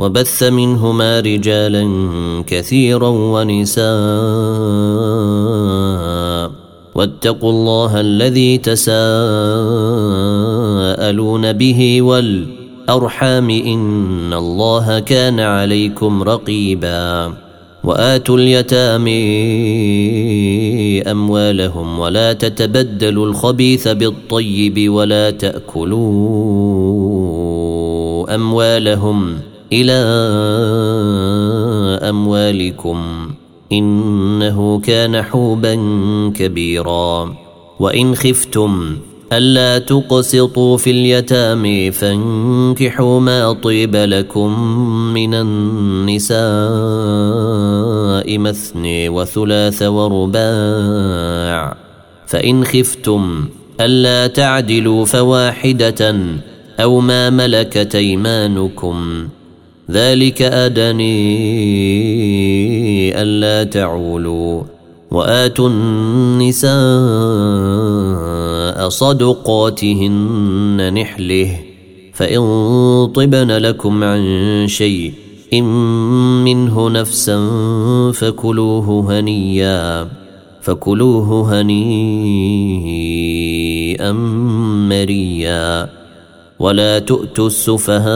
وبث منهما رجالا كثيرا ونساء. واتقوا الله الذي تساءلون به والأرحام إن الله كان عليكم رقيبا. وآتوا اليتامى أموالهم ولا تتبدلوا الخبيث بالطيب ولا تأكلوا أموالهم. إلى أموالكم إنه كان حوبا كبيرا. وإن خفتم ألا تقسطوا في اليتامى فانكحوا ما طيب لكم من النساء مثني وثلاث ورباع. فإن خفتم ألا تعدلوا فواحدة أو ما ملكت أيمانكم ذلك أدني ألا تعولوا وآتوا النساء صدقاتهن نحله فإن طبن لكم عن شيء إن منه نفسا فكلوه هنيا فكلوه هنيئا مريا ولا تؤتوا السفهاء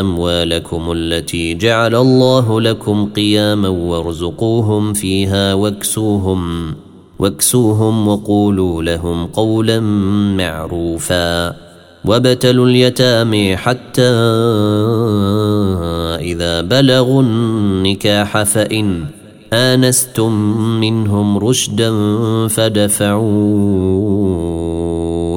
اموالكم التي جعل الله لكم قياما وارزقوهم فيها واكسوهم واكسوهم وقولوا لهم قولا معروفا وابتلوا اليتامى حتى اذا بلغوا النكاح فان انستم منهم رشدا فدفعوا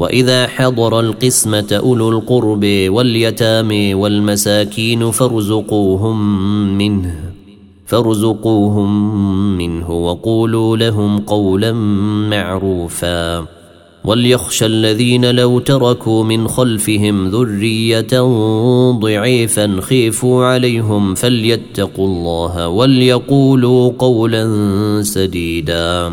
وإذا حضر القسمة أولو القرب واليتامى والمساكين فارزقوهم منه فارزقوهم منه وقولوا لهم قولا معروفا. وليخشى الذين لو تركوا من خلفهم ذرية ضعيفا خيفوا عليهم فليتقوا الله وليقولوا قولا سديدا.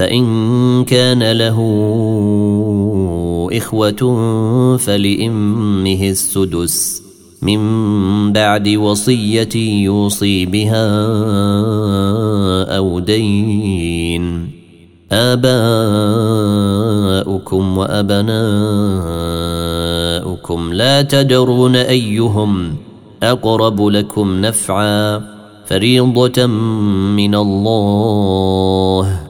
فإن كان له إخوة فلإمه السدس من بعد وصية يوصي بها أو دين. آباؤكم وأبناؤكم لا تدرون أيهم أقرب لكم نفعا. فريضة من الله.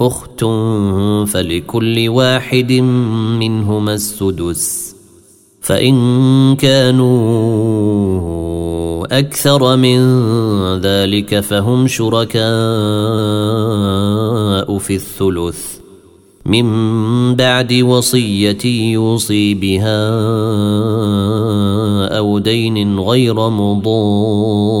أخت فلكل واحد منهما السدس فإن كانوا أكثر من ذلك فهم شركاء في الثلث من بعد وصية يوصي بها أو دين غير مضار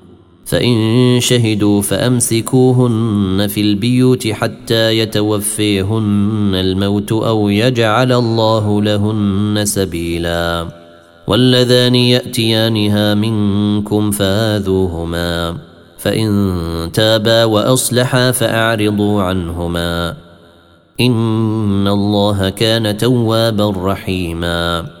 فإن شهدوا فأمسكوهن في البيوت حتى يتوفيهن الموت أو يجعل الله لهن سبيلا. واللذان يأتيانها منكم فآذوهما. فإن تابا وأصلحا فأعرضوا عنهما. إن الله كان توابا رحيما.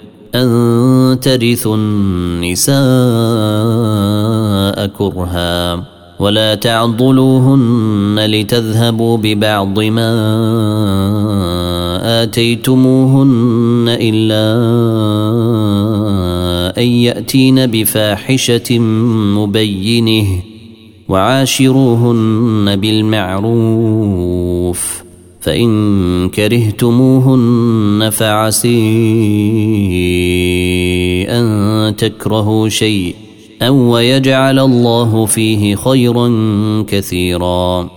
أن ترثوا النساء كرها ولا تعضلوهن لتذهبوا ببعض ما آتيتموهن إلا أن يأتين بفاحشة مبينة وعاشروهن بالمعروف. فإن كرهتموهن فعسي أن تكرهوا شيء أو ويجعل الله فيه خيرا كثيرا.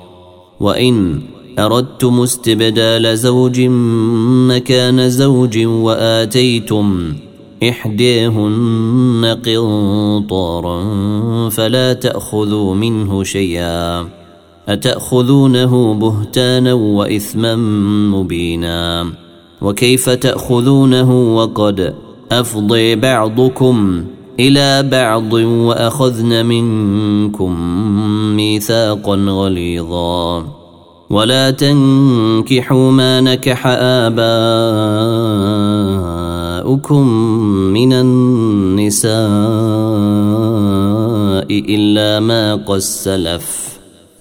وإن أردتم استبدال زوج مكان زوج وآتيتم إحديهن قنطارا فلا تأخذوا منه شيئا. أتأخذونه بهتانا وإثما مبينا؟ وكيف تأخذونه وقد أفضي بعضكم إلى بعض وأخذن منكم ميثاقا غليظا؟ ولا تنكحوا ما نكح آباؤكم من النساء إلا ما قد سلف.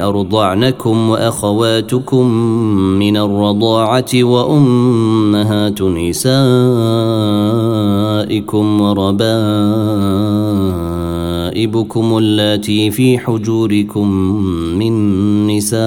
أرضعنكم وأخواتكم من الرضاعة وأمهات نسائكم وربائبكم اللاتي في حجوركم من نسائكم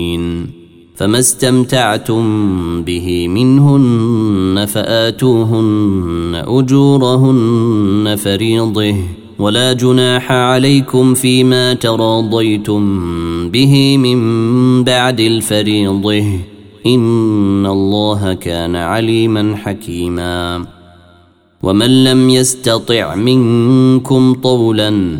فما استمتعتم به منهن فآتوهن أجورهن فريضه ولا جناح عليكم فيما تراضيتم به من بعد الفريضه إن الله كان عليما حكيما ومن لم يستطع منكم طولا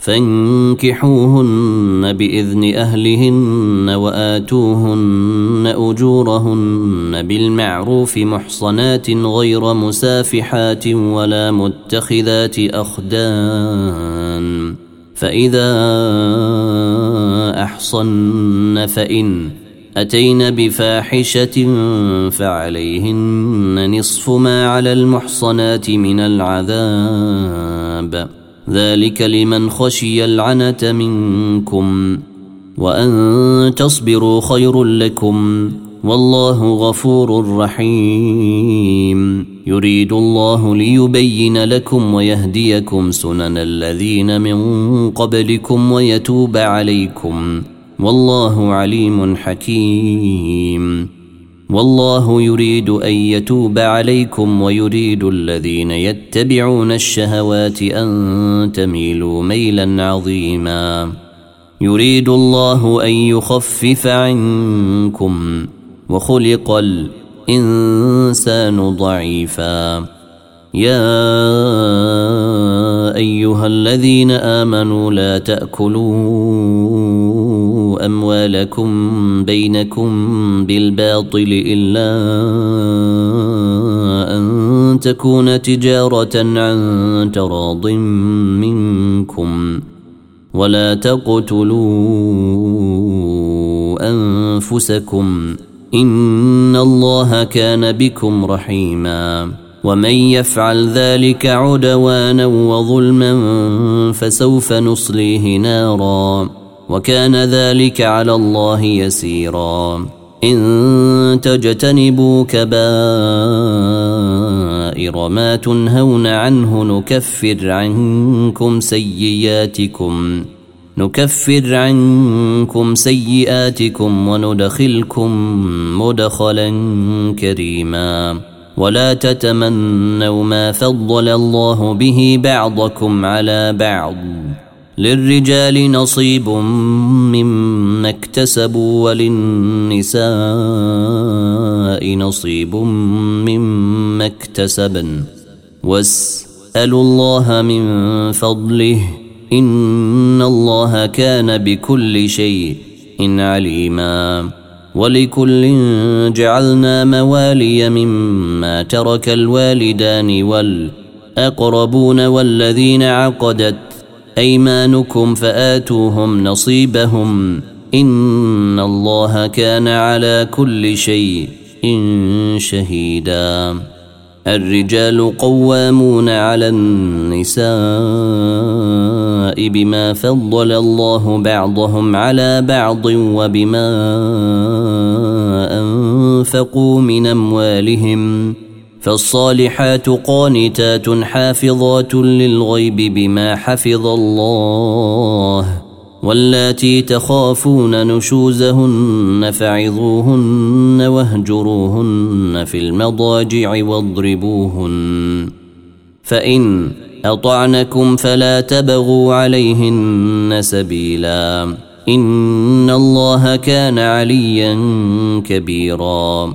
فانكحوهن بإذن أهلهن وآتوهن أجورهن بالمعروف محصنات غير مسافحات ولا متخذات أخدان. فإذا أحصن فإن أتين بفاحشة فعليهن نصف ما على المحصنات من العذاب. ذلك لمن خشي العنة منكم وأن تصبروا خير لكم والله غفور رحيم. يريد الله ليبين لكم ويهديكم سنن الذين من قبلكم ويتوب عليكم والله عليم حكيم. والله يريد أن يتوب عليكم ويريد الذين يتبعون الشهوات أن تميلوا ميلا عظيما. يريد الله أن يخفف عنكم وخلق الإنسان ضعيفا. يا أيها الذين آمنوا لا تأكلوا أموالكم بينكم بالباطل إلا أن تكون تجارة عن تراض منكم ولا تقتلوا أنفسكم إن الله كان بكم رحيما ومن يفعل ذلك عدوانا وظلما فسوف نصليه نارا وكان ذلك على الله يسيرا. إن تجتنبوا كبائر ما تنهون عنه نكفر عنكم سيئاتكم نكفر عنكم سيئاتكم وندخلكم مدخلا كريما. ولا تتمنوا ما فضل الله به بعضكم على بعض. للرجال نصيب مما اكتسبوا وللنساء نصيب مما اكتسبن. واسألوا الله من فضله. إن الله كان بكل شيء عليما. ولكل جعلنا موالي مما ترك الوالدان والأقربون والذين عقدت أيمانكم فآتوهم نصيبهم إن الله كان على كل شيء شهيدا. الرجال قوامون على النساء بما فضل الله بعضهم على بعض وبما أنفقوا من أموالهم فالصالحات قانتات حافظات للغيب بما حفظ الله واللاتي تخافون نشوزهن فعظوهن واهجروهن في المضاجع واضربوهن فإن أطعنكم فلا تبغوا عليهن سبيلا إن الله كان عليا كبيرا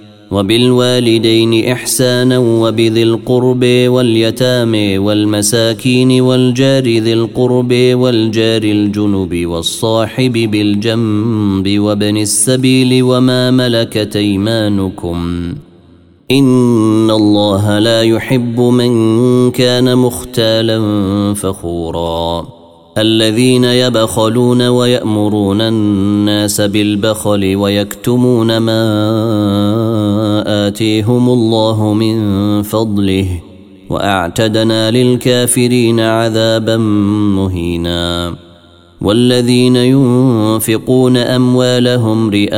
وبالوالدين إحسانا وبذي القرب واليتامى والمساكين والجار ذي القرب والجار الجنب والصاحب بالجنب وابن السبيل وما ملكت أيمانكم. إن الله لا يحب من كان مختالا فخورا. الذين يبخلون ويأمرون الناس بالبخل ويكتمون ما آتيهم الله من فضله وأعتدنا للكافرين عذابا مهينا والذين ينفقون أموالهم رئاء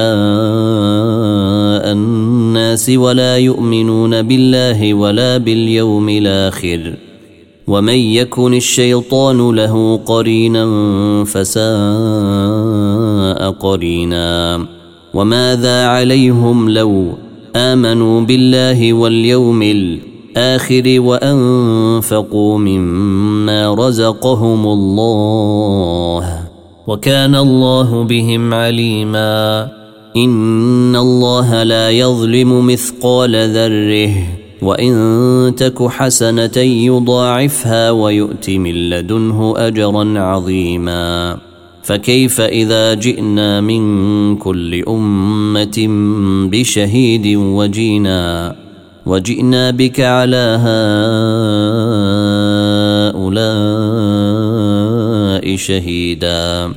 الناس ولا يؤمنون بالله ولا باليوم الآخر ۖ ومن يكن الشيطان له قرينا فساء قرينا وماذا عليهم لو امنوا بالله واليوم الآخر وانفقوا مما رزقهم الله وكان الله بهم عليما ان الله لا يظلم مثقال ذره وإن تك حسنه يضاعفها ويؤت من لدنه أجرا عظيما. فكيف إذا جئنا من كل أمة بشهيد وجينا؟ وجئنا بك على هؤلاء شهيدا.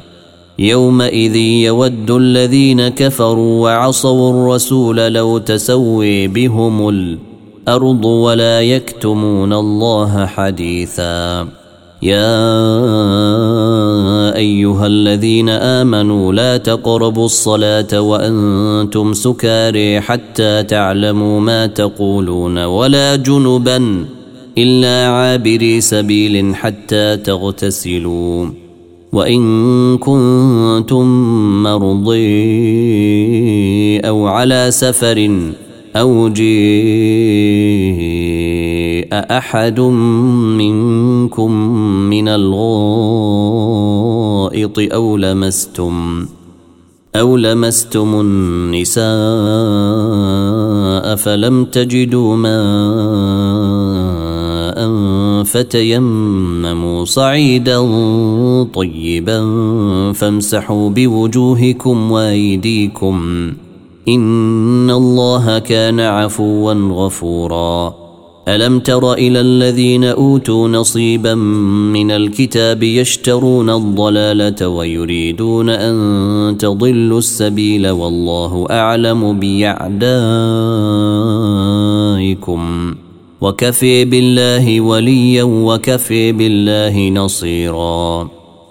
يومئذ يود الذين كفروا وعصوا الرسول لو تسوي بهم الأرض الأرض ولا يكتمون الله حديثا. يا أيها الذين آمنوا لا تقربوا الصلاة وأنتم سكاري حتى تعلموا ما تقولون ولا جنبا إلا عابري سبيل حتى تغتسلوا. وإن كنتم مرضي أو على سفر أو جيء أحد منكم من الغائط أو لمستم أو لمستم النساء فلم تجدوا ماء فتيمموا صعيدا طيبا فامسحوا بوجوهكم وأيديكم. إن الله كان عفوا غفورا. ألم تر إلى الذين أوتوا نصيبا من الكتاب يشترون الضلالة ويريدون أن تضلوا السبيل والله أعلم بأعدائكم. وكفي بالله وليا وكفي بالله نصيرا.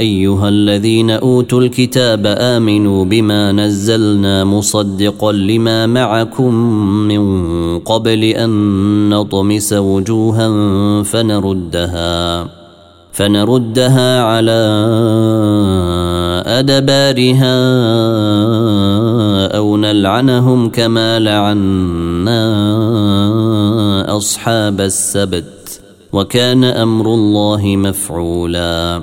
أيها الذين أوتوا الكتاب آمنوا بما نزلنا مصدقا لما معكم من قبل أن نطمس وجوها فنردها فنردها على أدبارها أو نلعنهم كما لعنا أصحاب السبت وكان أمر الله مفعولا.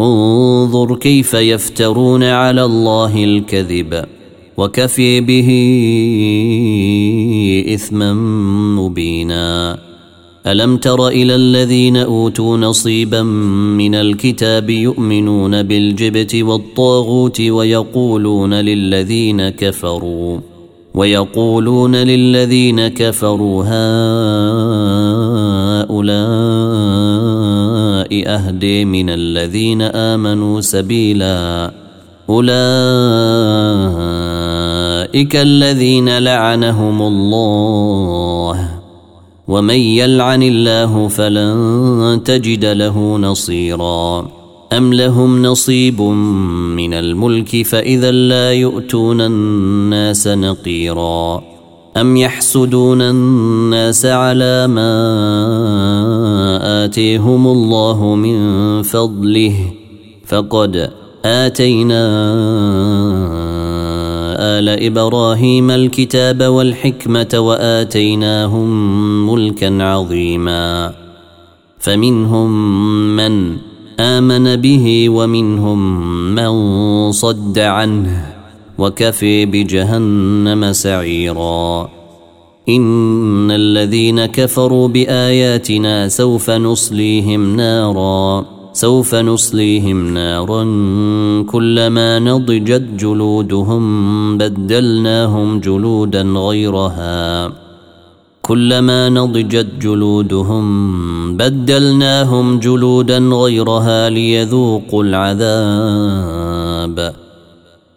انظر كيف يفترون على الله الكذب وكفي به إثما مبينا. ألم تر إلى الذين أوتوا نصيبا من الكتاب يؤمنون بالجبت والطاغوت ويقولون للذين كفروا ويقولون للذين كفروا هؤلاء اهدي من الذين امنوا سبيلا اولئك الذين لعنهم الله ومن يلعن الله فلن تجد له نصيرا أم لهم نصيب من الملك فإذا لا يؤتون الناس نقيرا أم يحسدون الناس على ما آتيهم الله من فضله فقد آتينا آل إبراهيم الكتاب والحكمة وآتيناهم ملكا عظيما فمنهم من آمن به ومنهم من صد عنه وكفي بجهنم سعيرا. إن الذين كفروا بآياتنا سوف نصليهم نارا. سوف نصليهم نارا كلما نضجت جلودهم بدلناهم جلودا غيرها. كلما نضجت جلودهم بدلناهم جلودا غيرها ليذوقوا العذاب.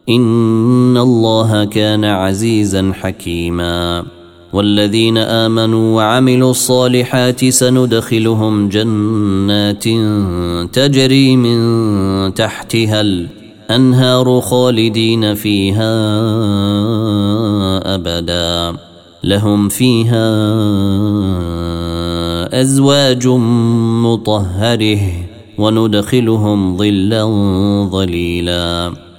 ان الله كان عزيزا حكيما والذين امنوا وعملوا الصالحات سندخلهم جنات تجري من تحتها الانهار خالدين فيها ابدا لهم فيها ازواج مطهره وندخلهم ظلا ظليلا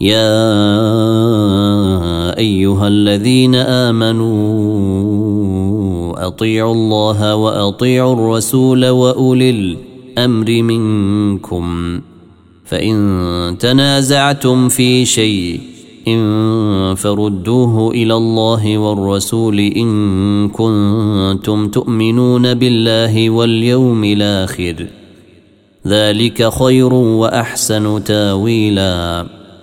يا أيها الذين آمنوا أطيعوا الله وأطيعوا الرسول وأولي الأمر منكم. فإن تنازعتم في شيء إن فردوه إلى الله والرسول إن كنتم تؤمنون بالله واليوم الآخر. ذلك خير وأحسن تاويلا.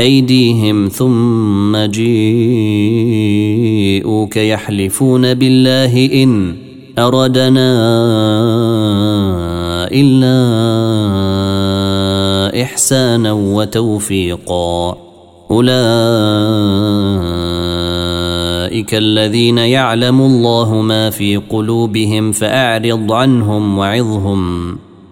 أيديهم ثم جيءوك يحلفون بالله إن أردنا إلا إحسانا وتوفيقا. أولئك الذين يعلم الله ما في قلوبهم فأعرض عنهم وعظهم.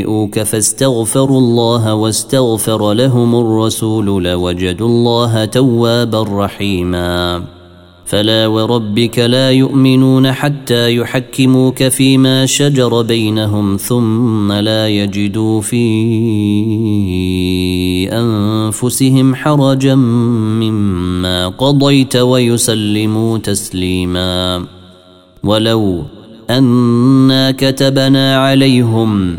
جيءوك فاستغفروا الله واستغفر لهم الرسول لوجدوا الله توابا رحيما. فلا وربك لا يؤمنون حتى يحكموك فيما شجر بينهم ثم لا يجدوا في أنفسهم حرجا مما قضيت ويسلموا تسليما. ولو أنا كتبنا عليهم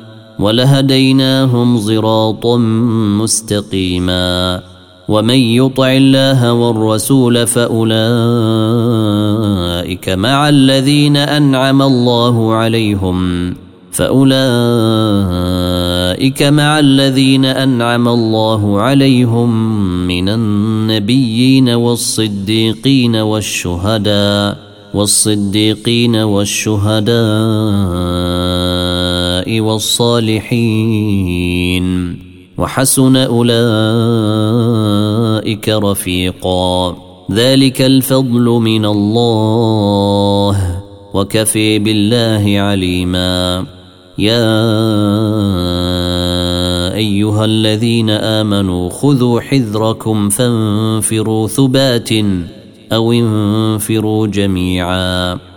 ولهديناهم صراطا مستقيما ومن يطع الله والرسول فأولئك مع الذين أنعم الله عليهم فأولئك مع الذين أنعم الله عليهم من النبيين والصديقين والشهداء والصديقين والشهداء والصالحين وحسن أولئك رفيقا. ذلك الفضل من الله وكفي بالله عليما. يا أيها الذين آمنوا خذوا حذركم فانفروا ثبات أو انفروا جميعا.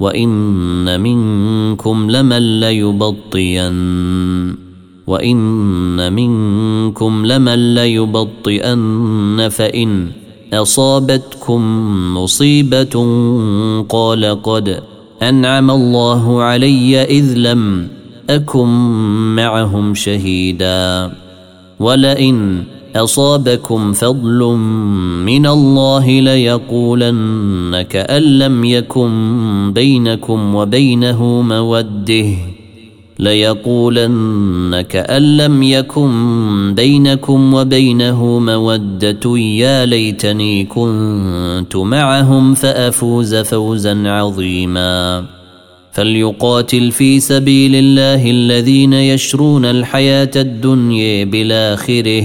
وان منكم لمن ليبطئن وان منكم لمن ليبطئن فان اصابتكم مصيبه قال قد انعم الله علي اذ لم اكن معهم شهيدا ولئن أصابكم فضل من الله ليقولن كان لم يكن بينكم وبينه مودة ليقولن كأن لم يكن بينكم وبينه مودة. يا ليتني كنت معهم فأفوز فوزا عظيما. فليقاتل في سبيل الله الذين يشرون الحياة الدنيا بالآخره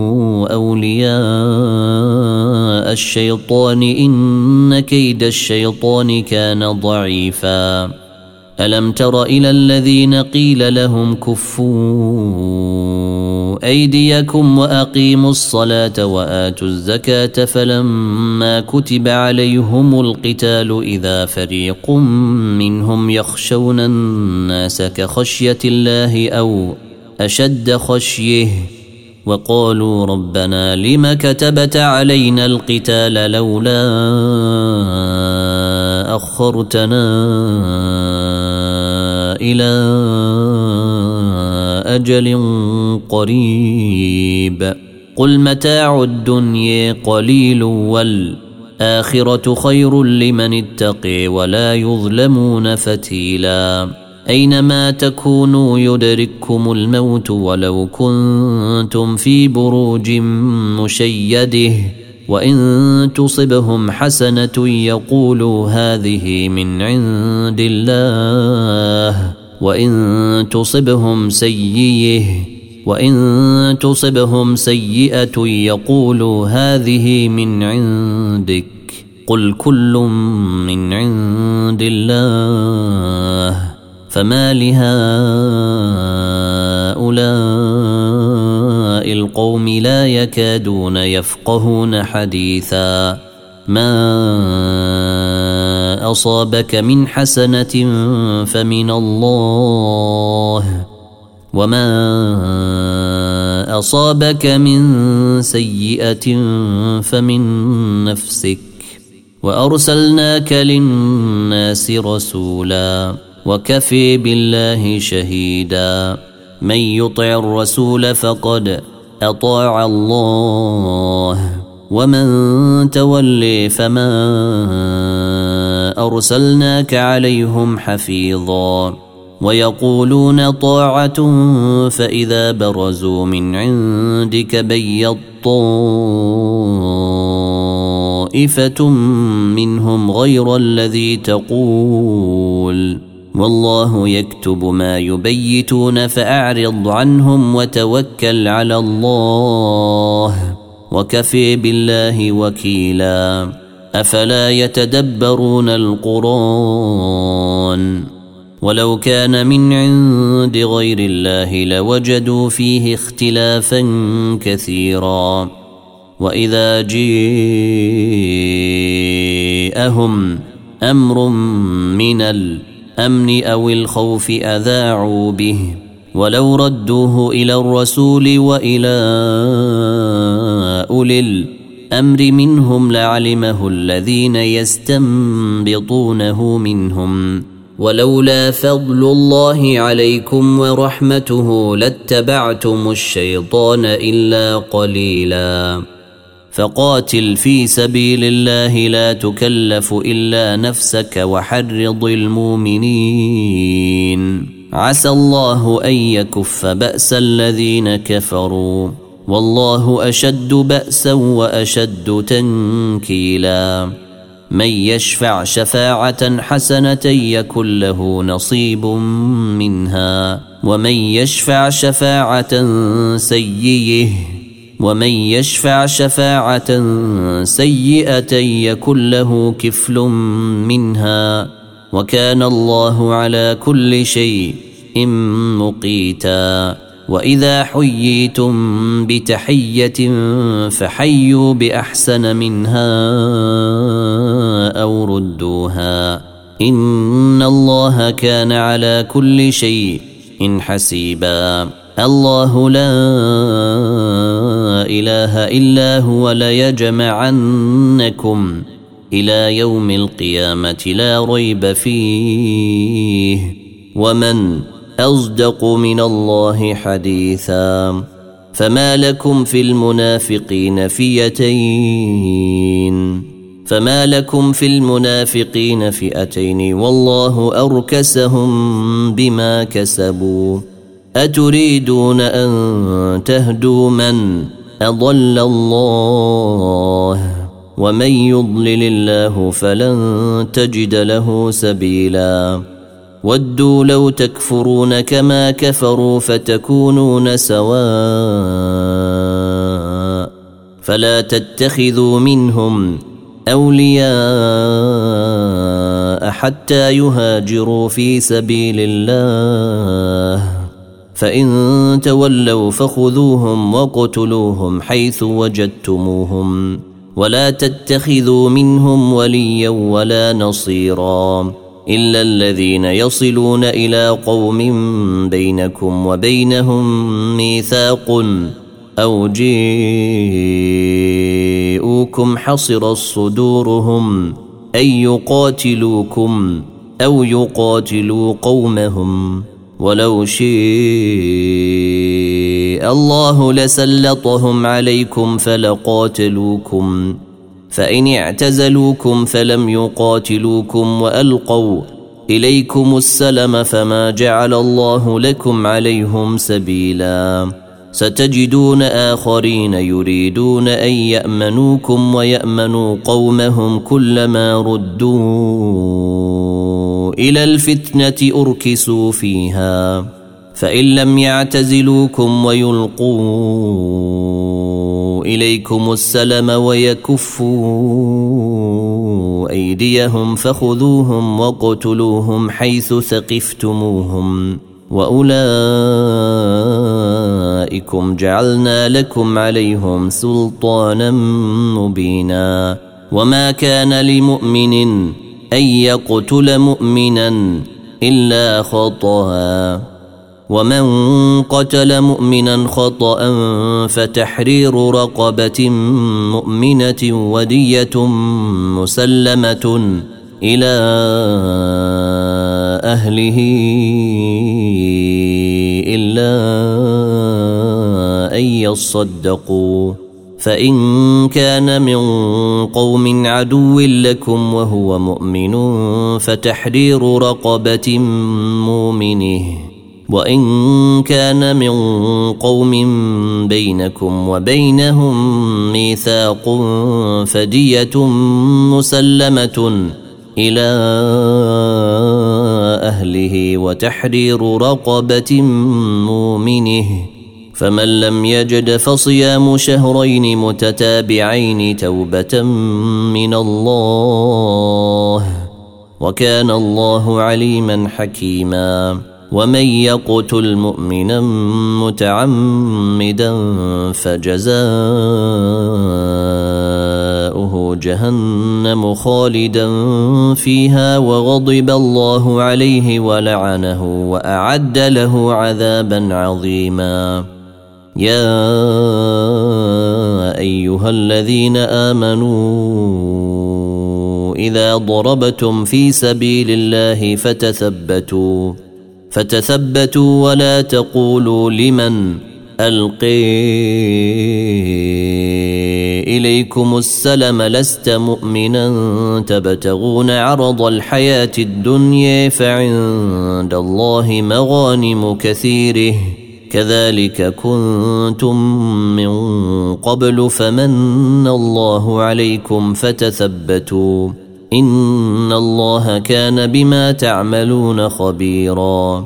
أولياء الشيطان إن كيد الشيطان كان ضعيفا. ألم تر إلى الذين قيل لهم كفوا أيديكم وأقيموا الصلاة وآتوا الزكاة فلما كتب عليهم القتال إذا فريق منهم يخشون الناس كخشية الله أو أشد خشيه وقالوا ربنا لم كتبت علينا القتال لولا أخرتنا إلى أجل قريب. قل متاع الدنيا قليل والآخرة خير لمن اتقي ولا يظلمون فتيلا. أينما تكونوا يدرككم الموت ولو كنتم في بروج مشيده وإن تصبهم حسنة يقولوا هذه من عند الله وإن تصبهم سيئة وإن تصبهم سيئة يقولوا هذه من عندك قل كل من عند الله فما لهؤلاء القوم لا يكادون يفقهون حديثا. ما أصابك من حسنة فمن الله وما أصابك من سيئة فمن نفسك. وأرسلناك للناس رسولا. وكفي بالله شهيدا. من يطع الرسول فقد أطاع الله. ومن تولي فما أرسلناك عليهم حفيظا. ويقولون طاعة فإذا برزوا من عندك بيض طائفة منهم غير الذي تقول. والله يكتب ما يبيتون فأعرض عنهم وتوكل على الله وكفي بالله وكيلا. أفلا يتدبرون القرآن؟ ولو كان من عند غير الله لوجدوا فيه اختلافا كثيرا. وإذا جيءهم أمر من الأمن أو الخوف أذاعوا به ولو ردوه إلى الرسول وإلى أولي الأمر منهم لعلمه الذين يستنبطونه منهم ولولا فضل الله عليكم ورحمته لاتبعتم الشيطان إلا قليلا فقاتل في سبيل الله لا تكلف إلا نفسك وحرض المؤمنين. عسى الله أن يكف بأس الذين كفروا. والله أشد بأسا وأشد تنكيلا. من يشفع شفاعة حسنة يكن له نصيب منها. ومن يشفع شفاعة سيئه ومن يشفع شفاعه سيئه يكن له كفل منها وكان الله على كل شيء مقيتا واذا حييتم بتحيه فحيوا باحسن منها أو ردوها ان الله كان على كل شيء حسيبا الله لا إله إلا هو ليجمعنكم إلى يوم القيامة لا ريب فيه ومن أصدق من الله حديثا فما لكم في المنافقين فئتين فما لكم في المنافقين فئتين والله أركسهم بما كسبوا أتريدون أن تهدوا من أضل الله ومن يضلل الله فلن تجد له سبيلا. ودوا لو تكفرون كما كفروا فتكونون سواء. فلا تتخذوا منهم أولياء حتى يهاجروا في سبيل الله. فإن تولوا فخذوهم وقتلوهم حيث وجدتموهم ولا تتخذوا منهم وليا ولا نصيرا إلا الذين يصلون إلى قوم بينكم وبينهم ميثاق أو جيءوكم حصر صدورهم ان يقاتلوكم أو يقاتلوا قومهم ولو شيء الله لسلطهم عليكم فلقاتلوكم. فإن اعتزلوكم فلم يقاتلوكم وألقوا إليكم السلم فما جعل الله لكم عليهم سبيلا. ستجدون آخرين يريدون أن يأمنوكم ويأمنوا قومهم كلما ردوا إلى الفتنة أركسوا فيها. فإن لم يعتزلوكم ويلقوا إليكم السلم ويكفوا أيديهم فخذوهم وقتلوهم حيث ثقفتموهم. واولئكم جعلنا لكم عليهم سلطانا مبينا وما كان لمؤمن ان يقتل مؤمنا الا خطأ ومن قتل مؤمنا خطأ فتحرير رقبة مؤمنة ودية مسلمة إلى أهله إلا أن يصدقوا. فإن كان من قوم عدو لكم وهو مؤمن فتحرير رقبة مؤمنه. وإن كان من قوم بينكم وبينهم ميثاق فدية مسلمة إلى أهله وتحرير رقبة مؤمنه فمن لم يجد فصيام شهرين متتابعين توبة من الله وكان الله عليما حكيما. ومن يقتل مؤمنا متعمدا جهنم خالدا فيها وغضب الله عليه ولعنه وأعد له عذابا عظيما. يا أيها الذين آمنوا إذا ضربتم في سبيل الله فتثبتوا فتثبتوا ولا تقولوا لمن ألقي إليكم السلم لست مؤمنا تبتغون عرض الحياة الدنيا فعند الله مغانم كثيره. كذلك كنتم من قبل فمن الله عليكم فتثبتوا. إن الله كان بما تعملون خبيرا.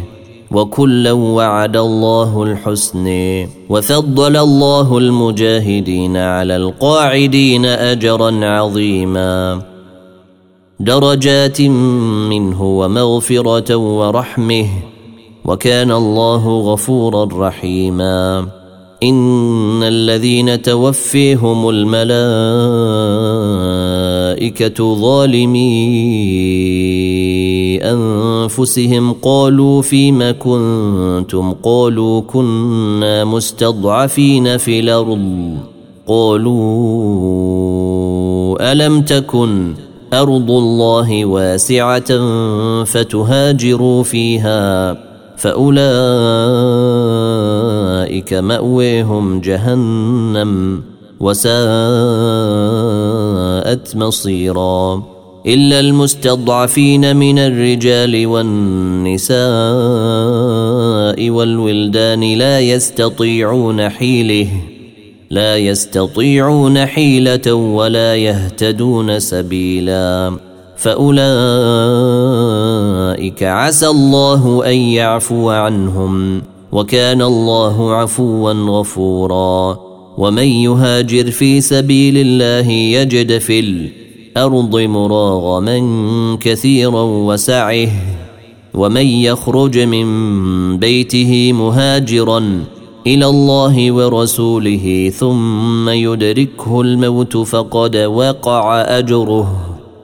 وكلا وعد الله الحسن وفضل الله المجاهدين على القاعدين أجرا عظيما. درجات منه ومغفرة ورحمه وكان الله غفورا رحيما. إن الذين توفيهم الملائكة ظالمي أنفسهم قالوا فيم كنتم؟ قالوا كنا مستضعفين في الأرض. قالوا ألم تكن أرض الله واسعة فتهاجروا فيها؟ فأولئك ماويهم جهنم وساءت مصيرا إلا المستضعفين من الرجال والنساء والولدان لا يستطيعون حيله لا يستطيعون حيلة ولا يهتدون سبيلا فأولئك عسى الله أن يعفو عنهم وكان الله عفوا غفورا ومن يهاجر في سبيل الله يجد في الأرض مراغما كثيرا وسعه ومن يخرج من بيته مهاجرا إلى الله ورسوله ثم يدركه الموت فقد وقع أجره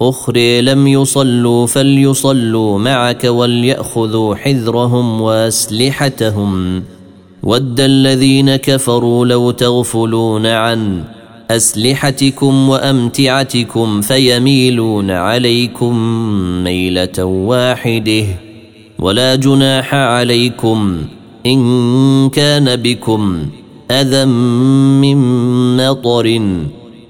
أخرى لم يصلوا فليصلوا معك وليأخذوا حذرهم وأسلحتهم. ود الذين كفروا لو تغفلون عن أسلحتكم وأمتعتكم فيميلون عليكم ميلة واحدة. ولا جناح عليكم إن كان بكم أذى من مطر.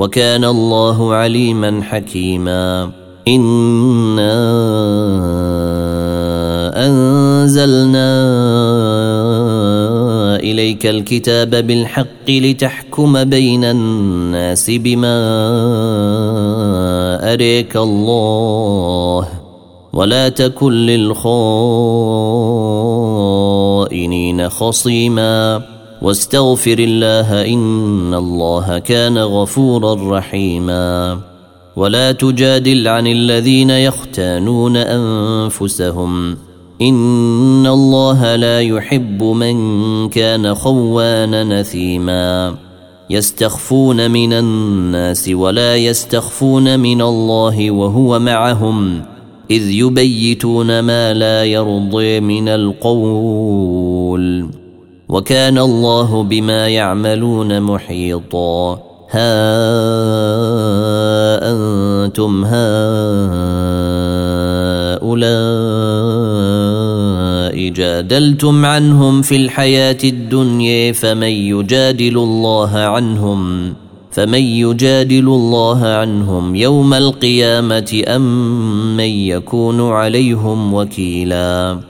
وكان الله عليما حكيما. إنا أنزلنا إليك الكتاب بالحق لتحكم بين الناس بما أريك الله. ولا تكن للخائنين خصيما. واستغفر الله إن الله كان غفورا رحيما. ولا تجادل عن الذين يختانون أنفسهم. إن الله لا يحب من كان خوانا نثيما. يستخفون من الناس ولا يستخفون من الله وهو معهم. إذ يبيتون ما لا يرضي من القول. وكان الله بما يعملون محيطا. ها أنتم هؤلاء جادلتم عنهم في الحياة الدنيا فمن يجادل الله عنهم؟ فمن يجادل الله عنهم يوم القيامة أم من يكون عليهم وكيلا؟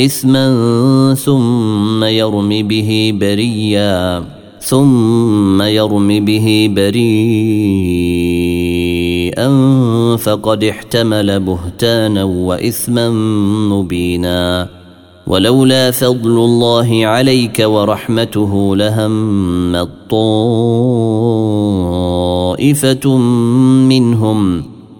اثما ثم يرم به بريا ثم يرم به بريئا فقد احتمل بهتانا واثما مبينا. ولولا فضل الله عليك ورحمته لهم طائفه منهم.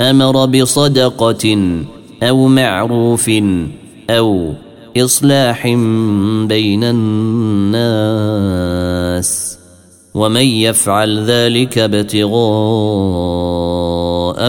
أمر بصدقة أو معروف أو إصلاح بين الناس ومن يفعل ذلك ابتغاء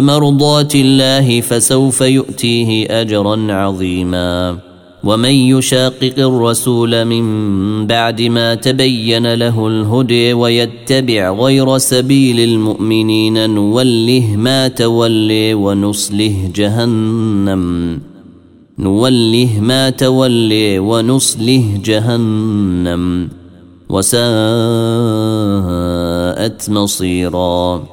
مرضات الله فسوف يؤتيه اجرا عظيما. ومن يشاقق الرسول من بعد ما تبين له الهدي ويتبع غير سبيل المؤمنين نوله ما تولي ونصله جهنم. نوله ما تولي ونصله جهنم. وساءت مصيرا.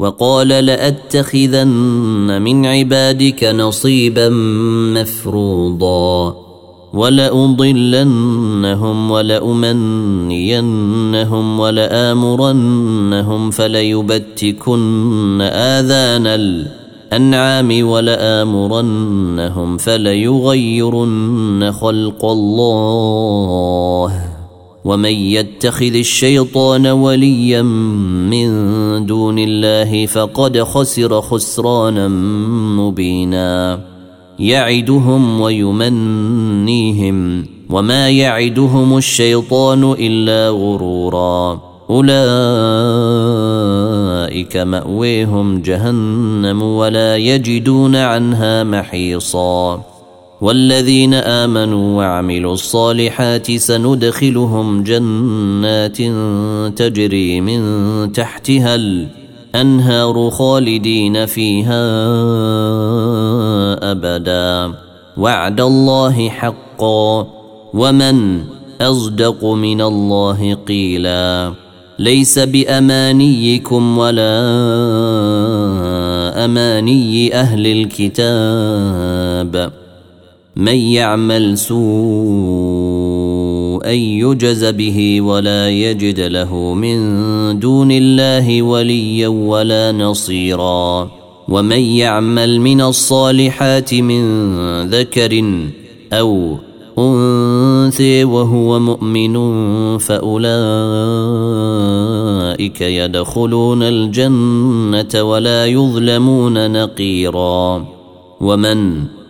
وقال لأتخذن من عبادك نصيبا مفروضا ولأضلنهم ولأمنينهم ولآمرنهم فليبتكن آذان الأنعام ولآمرنهم فليغيرن خلق الله ومن يتخذ الشيطان وليا من دون الله فقد خسر خسرانا مبينا. يعدهم ويمنيهم وما يعدهم الشيطان إلا غرورا. أولئك مأويهم جهنم ولا يجدون عنها محيصا. والذين آمنوا وعملوا الصالحات سندخلهم جنات تجري من تحتها الأنهار خالدين فيها أبدا. وعد الله حقا. ومن أصدق من الله قيلا. ليس بأمانيكم ولا أماني أهل الكتاب. من يعمل سوءا يجز به ولا يجد له من دون الله وليا ولا نصيرا. ومن يعمل من الصالحات من ذكر أو أنثى وهو مؤمن فأولئك يدخلون الجنة ولا يظلمون نقيرا. ومن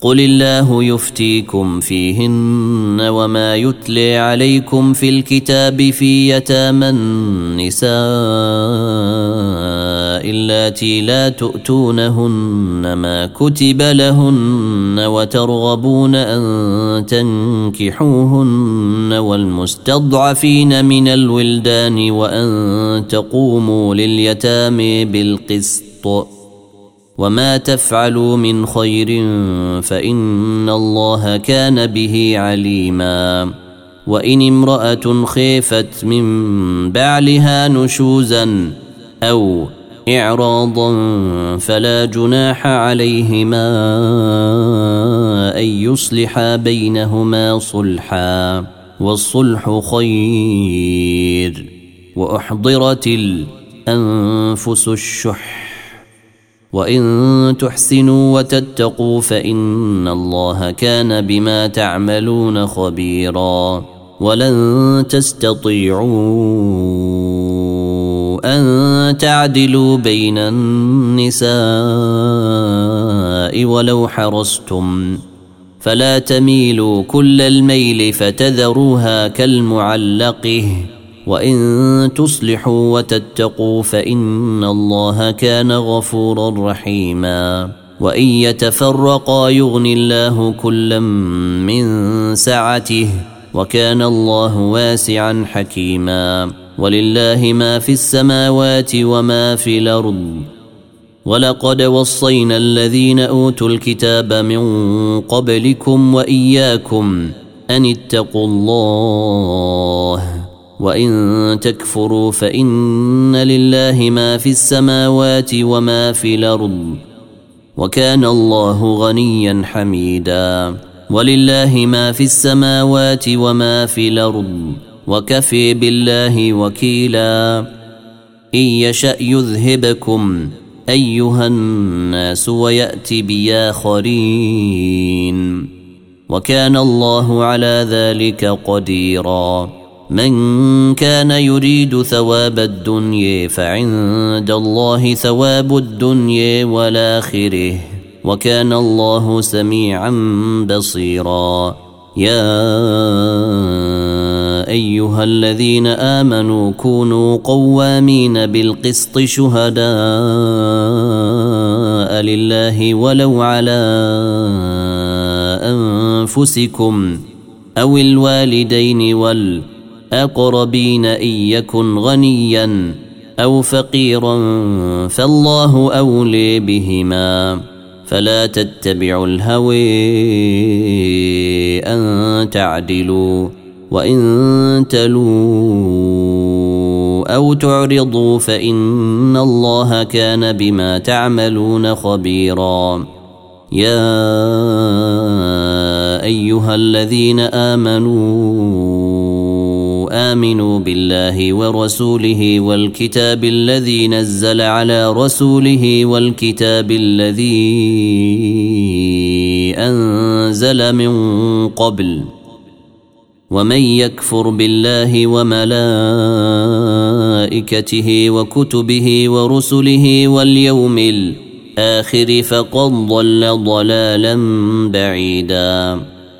قل الله يفتيكم فيهن وما يتلي عليكم في الكتاب في يتامى النساء اللاتي لا تؤتونهن ما كتب لهن وترغبون ان تنكحوهن والمستضعفين من الولدان وان تقوموا لليتامى بالقسط وما تفعلوا من خير فان الله كان به عليما وان امراه خيفت من بعلها نشوزا أو اعراضا فلا جناح عليهما ان يصلحا بينهما صلحا والصلح خير واحضرت الانفس الشح وان تحسنوا وتتقوا فان الله كان بما تعملون خبيرا ولن تستطيعوا ان تعدلوا بين النساء ولو حرصتم فلا تميلوا كل الميل فتذروها كالمعلقه وان تصلحوا وتتقوا فان الله كان غفورا رحيما وان يتفرقا يغن الله كلا من سعته وكان الله واسعا حكيما ولله ما في السماوات وما في الأرض ولقد وصينا الذين اوتوا الكتاب من قبلكم واياكم ان اتقوا الله وإن تكفروا فإن لله ما في السماوات وما في الأرض وكان الله غنيا حميدا ولله ما في السماوات وما في الأرض وكفي بالله وكيلا إن يشأ يذهبكم أيها الناس ويات بياخرين وكان الله على ذلك قديرا من كان يريد ثواب الدنيا فعند الله ثواب الدنيا والآخرة. وكان الله سميعا بصيرا. يا أيها الذين آمنوا كونوا قوامين بالقسط شهداء لله ولو على أنفسكم أو الوالدين والأولاد الأقربين إن يكن غنيا أو فقيرا فالله أولي بهما فلا تتبعوا الهوي أن تعدلوا وإن تلوا أو تعرضوا فإن الله كان بما تعملون خبيرا يا أيها الذين آمنوا آمنوا بالله ورسوله والكتاب الذي نزل على رسوله والكتاب الذي أنزل من قبل ومن يكفر بالله وملائكته وكتبه ورسله واليوم الآخر فقد ضل ضلالا بعيدا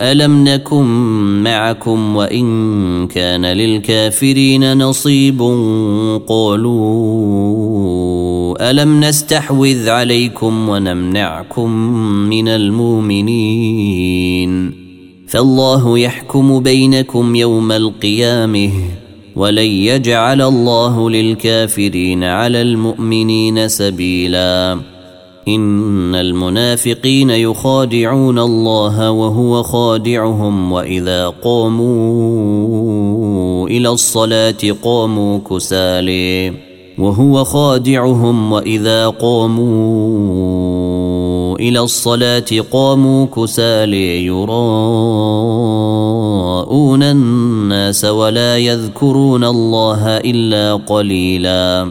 ألم نكن معكم وإن كان للكافرين نصيب قالوا ألم نستحوذ عليكم ونمنعكم من المؤمنين فالله يحكم بينكم يوم القيامة ولن يجعل الله للكافرين على المؤمنين سبيلا إن المنافقين يخادعون الله وهو خادعهم وإذا قاموا إلى الصلاة قاموا كسالي وهو خادعهم وإذا قاموا إلى الصلاة قاموا كسالي يراءون الناس ولا يذكرون الله إلا قليلا.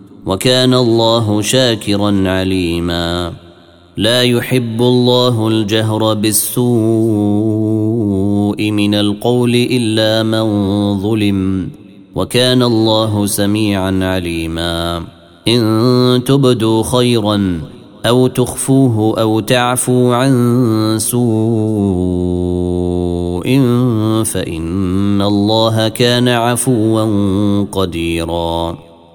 وكان الله شاكرا عليما. لا يحب الله الجهر بالسوء من القول إلا من ظلم وكان الله سميعا عليما. إن تبدوا خيرا أو تخفوه أو تعفوا عن سوء فإن الله كان عفوا قديرا.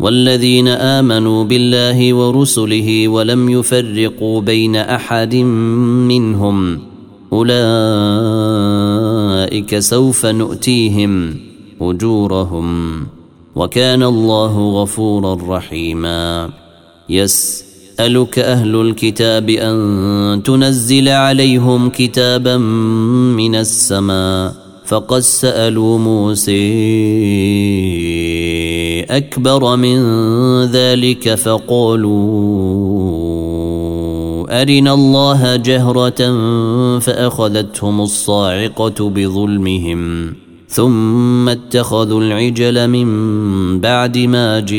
والذين آمنوا بالله ورسله ولم يفرقوا بين أحد منهم أولئك سوف نؤتيهم أجورهم وكان الله غفورا رحيما. يسألك أهل الكتاب أن تنزل عليهم كتابا من السماء. فقد سألوا موسى أكبر من ذلك فقالوا أرنا الله جهرة فأخذتهم الصاعقة بظلمهم ثم اتخذوا العجل من بعد ما جاءتهم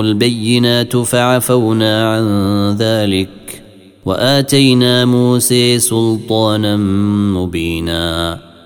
البينات فعفونا عن ذلك وآتينا موسى سلطانا مبينا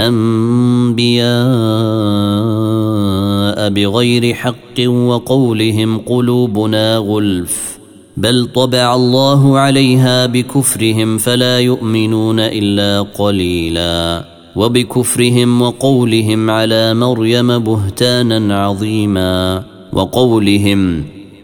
الأنبياء بغير حق وقولهم قلوبنا غلف بل طبع الله عليها بكفرهم فلا يؤمنون إلا قليلا وبكفرهم وقولهم على مريم بهتانا عظيما وقولهم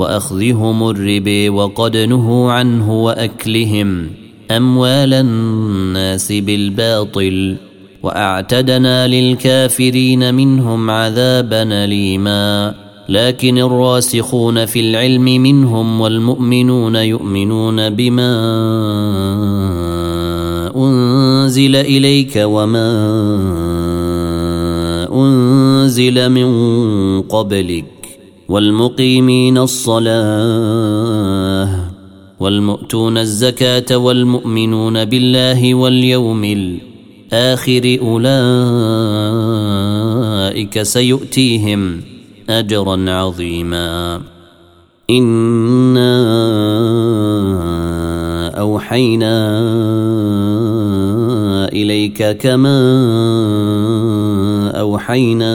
وأخذهم الرب وقد نهوا عنه وأكلهم أموال الناس بالباطل وأعتدنا للكافرين منهم عذابا أليما. لكن الراسخون في العلم منهم والمؤمنون يؤمنون بما أنزل إليك وما أنزل من قبلك. والمقيمين الصلاة والمؤتون الزكاة والمؤمنون بالله واليوم الآخر أولئك سيؤتيهم اجرا عظيما. إنا أوحينا إليك كما أوحينا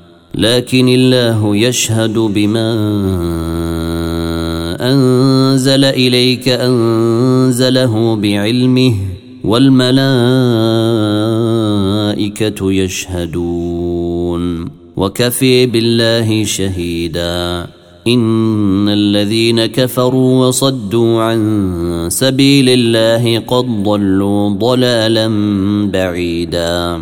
لكن الله يشهد بما أنزل إليك أنزله بعلمه والملائكة يشهدون وكفي بالله شهيدا إن الذين كفروا وصدوا عن سبيل الله قد ضلوا ضلالا بعيدا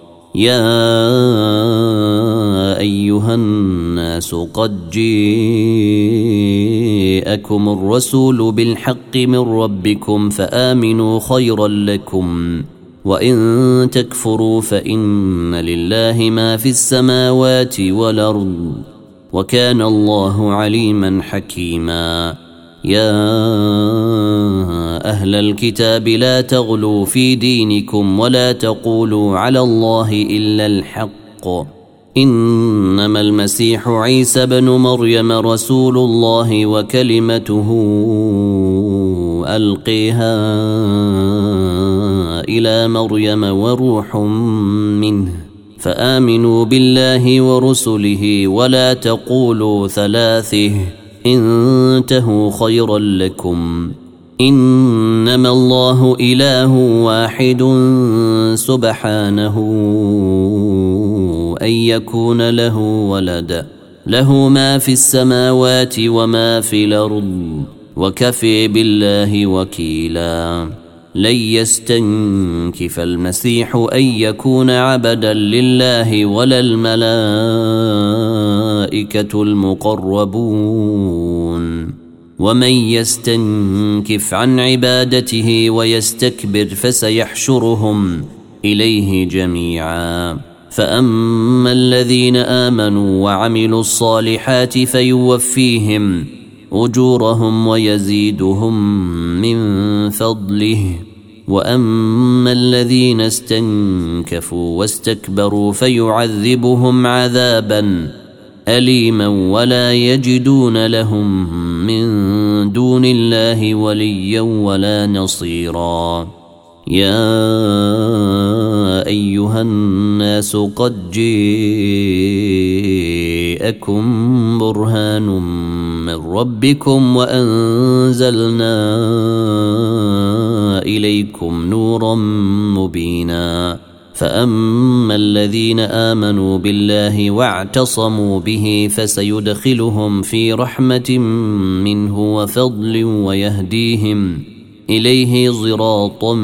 يا أيها الناس قد جيءكم الرسول بالحق من ربكم فآمنوا خيرا لكم وإن تكفروا فإن لله ما في السماوات والأرض وكان الله عليما حكيما يا أهل الكتاب لا تغلوا في دينكم ولا تقولوا على الله إلا الحق. إنما المسيح عيسى بن مريم رسول الله وكلمته ألقيها إلى مريم وروح منه. فآمنوا بالله ورسله ولا تقولوا ثلاثة. انتهوا خيرا لكم. إنما الله إله واحد سبحانه أن يكون له ولد. له ما في السماوات وما في الأرض. وكفي بالله وكيلا. لن يستنكف المسيح أن يكون عبدا لله ولا الملائكة المقربون. ومن يستنكف عن عبادته ويستكبر فسيحشرهم إليه جميعا. فأما الذين آمنوا وعملوا الصالحات فيوفيهم أجورهم ويزيدهم من فضله. وأما الذين استنكفوا واستكبروا فيعذبهم عذابا أليما ولا يجدون لهم من دون الله وليا ولا نصيرا. يا أيها الناس قد جيءكم برهان من ربكم وأنزلنا إليكم نورا مبينا. فأما الذين آمنوا بالله واعتصموا به فسيدخلهم في رحمة منه وفضل ويهديهم إليه صراطا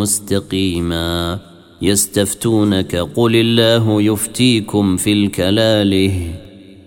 مستقيما. يستفتونك قل الله يفتيكم في الكلالة.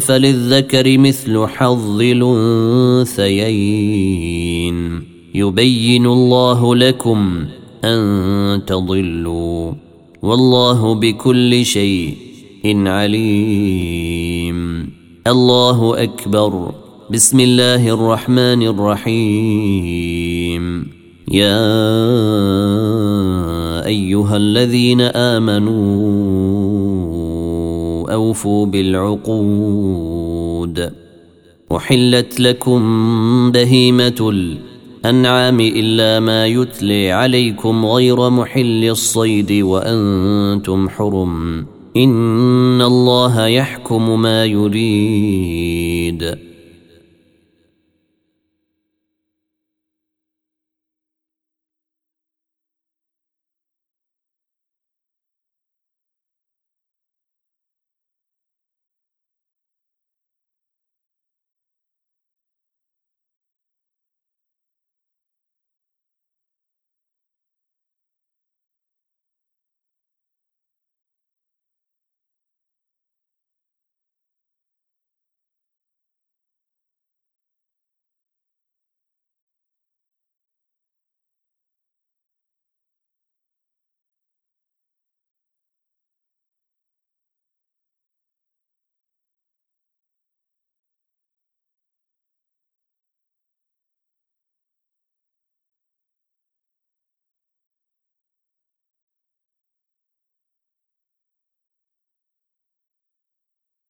فللذكر مثل حظ الانثيين يبين الله لكم أن تضلوا والله بكل شيء عليم الله أكبر بسم الله الرحمن الرحيم يا أيها الذين آمنوا أوفوا بالعقود. أحلت لكم بهيمة الأنعام إلا ما يتلي عليكم غير محل الصيد وأنتم حرم. إن الله يحكم ما يريد.